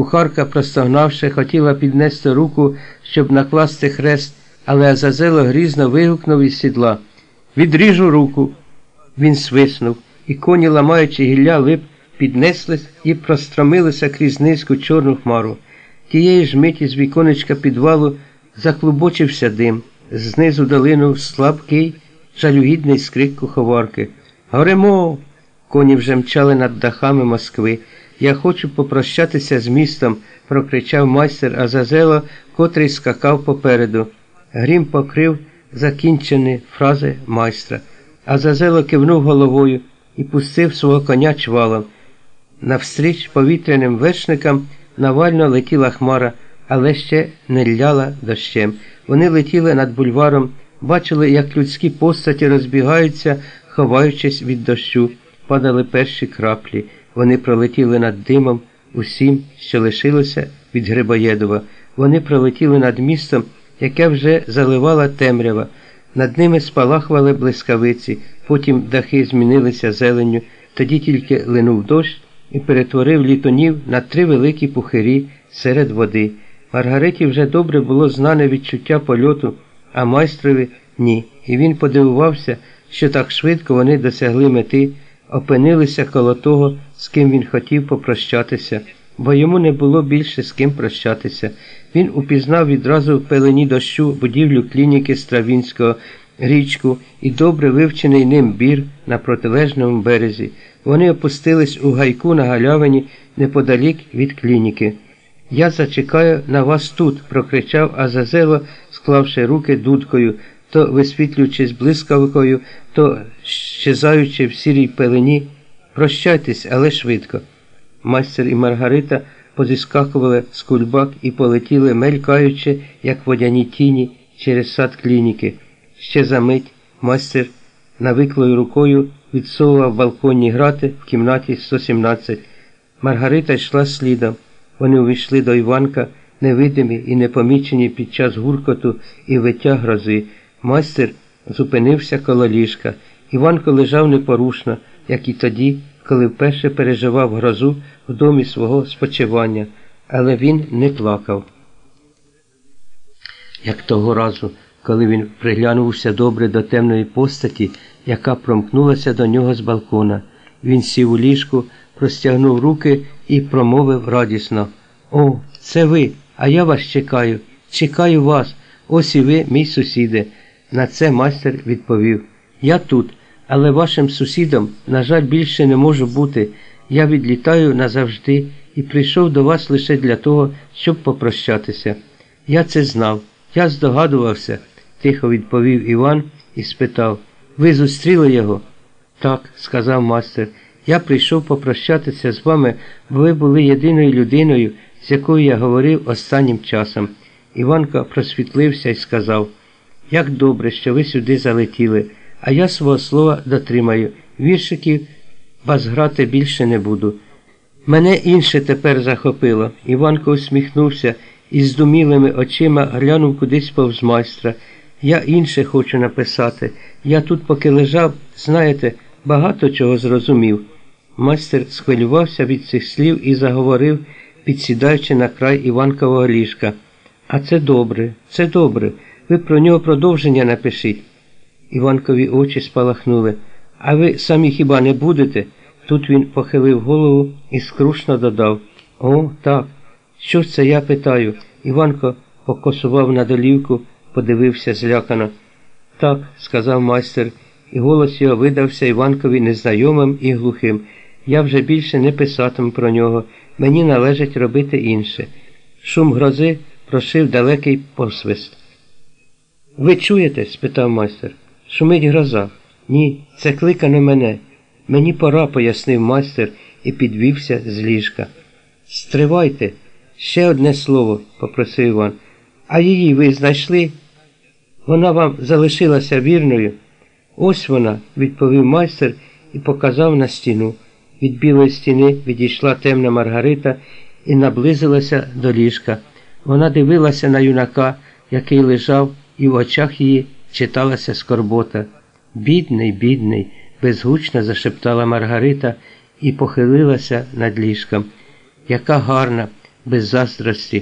Кухарка, простогнавши, хотіла піднести руку, щоб накласти хрест, але Азазело грізно вигукнув із сідла Відріжу руку. Він свиснув, і коні, ламаючи гілля лип, піднеслись і простромилися крізь низьку чорну хмару. Тієї ж миті з віконечка підвалу заклубочився дим, знизу долинув слабкий, жалюгідний скрик куховарки. Горемо! Коні вже мчали над дахами Москви. Я хочу попрощатися з містом, прокричав майстер Азазело, котрий скакав попереду. Грім покрив закінчені фрази майстра. Азазело кивнув головою і пустив свого коня чвалом. Навстріч повітряним вершникам навально летіла хмара, але ще не ляла дощем. Вони летіли над бульваром, бачили, як людські постаті розбігаються, ховаючись від дощу, падали перші краплі. Вони пролетіли над димом усім, що лишилося від Грибоєдова. Вони пролетіли над містом, яке вже заливала темрява. Над ними спалахували блискавиці, потім дахи змінилися зеленню, тоді тільки линув дощ і перетворив літонів на три великі пухирі серед води. Маргариті вже добре було знане відчуття польоту, а майстрові ні. І він подивувався, що так швидко вони досягли мети, опинилися коло того, з ким він хотів попрощатися, бо йому не було більше з ким прощатися. Він упізнав відразу в пелені дощу будівлю клініки Стравінського, річку і добре вивчений ним бір на протилежному березі. Вони опустились у гайку на галявині неподалік від клініки. Я зачекаю на вас тут, прокричав Азазело, склавши руки дудкою, то висвітлюючись блискавкою, то щезаючи в сірій пелені. Прощайтесь, але швидко. Майстер і Маргарита позіскакували з кульбак і полетіли, мелькаючи, як водяні тіні через сад клініки. Ще за мить майстер навиклою рукою відсовував балконні грати в кімнаті 117. Маргарита йшла слідом. Вони увійшли до Іванка, невидимі і непомічені під час гуркоту і виття грози. Майстер зупинився коло ліжка. Іванко лежав непорушно, як і тоді, коли вперше переживав грозу в домі свого спочивання, але він не плакав. Як того разу, коли він приглянувся добре до темної постаті, яка промкнулася до нього з балкона, він сів у ліжку, простягнув руки і промовив радісно О, це ви, а я вас чекаю, чекаю вас, ось і ви, мій сусіде. На це майстер відповів Я тут, але вашим сусідом, на жаль, більше не можу бути. Я відлітаю назавжди і прийшов до вас лише для того, щоб попрощатися. Я це знав, я здогадувався, тихо відповів Іван і спитав Ви зустріли його? Так, сказав майстер. Я прийшов попрощатися з вами, бо ви були єдиною людиною, з якою я говорив останнім часом. Іванко просвітлився і сказав Як добре, що ви сюди залетіли, а я свого слова дотримаю. Віршиків вас грати більше не буду. Мене інше тепер захопило. Іванко усміхнувся і з думілими очима глянув кудись повз майстра. Я інше хочу написати. Я тут, поки лежав, знаєте, багато чого зрозумів. Майстер схвилювався від цих слів і заговорив, підсідаючи на край Іванкового ліжка. А це добре, це добре. Ви про нього продовження напишіть. Іванкові очі спалахнули. А ви самі хіба не будете? Тут він похилив голову і скрушно додав О, так. Що це я питаю? Іванко покосував на долівку, подивився злякано. Так, сказав майстер, і голос його видався Іванкові незнайомим і глухим. Я вже більше не писатиму про нього. Мені належить робити інше. Шум грози прошив далекий посвист. Ви чуєте? спитав майстер. Шумить гроза. Ні, це кликане мене. Мені пора, пояснив майстер і підвівся з ліжка. Стривайте, ще одне слово, попросив Іван. А її ви знайшли? Вона вам залишилася вірною? Ось вона, відповів майстер і показав на стіну. Від білої стіни відійшла темна Маргарита і наблизилася до ліжка. Вона дивилася на юнака, який лежав, і в очах її читалася скорбота. Бідний, бідний, безгучно зашептала Маргарита і похилилася над ліжком. Яка гарна, без заздрості.